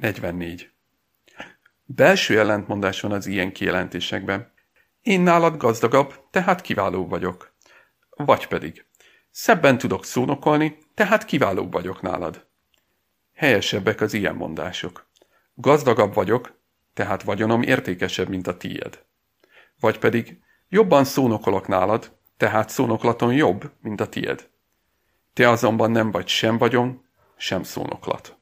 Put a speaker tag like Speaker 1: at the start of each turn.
Speaker 1: 44. Belső ellentmondás van az ilyen kijelentésekben. Én nálad gazdagabb, tehát kiváló vagyok. Vagy pedig, szebben tudok szónokolni, tehát kiválóbb vagyok nálad. Helyesebbek az ilyen mondások. Gazdagabb vagyok, tehát vagyonom értékesebb, mint a tiéd. Vagy pedig, jobban szónokolok nálad, tehát szónoklaton jobb, mint a tied. Te azonban nem vagy sem vagyon, sem szónoklat.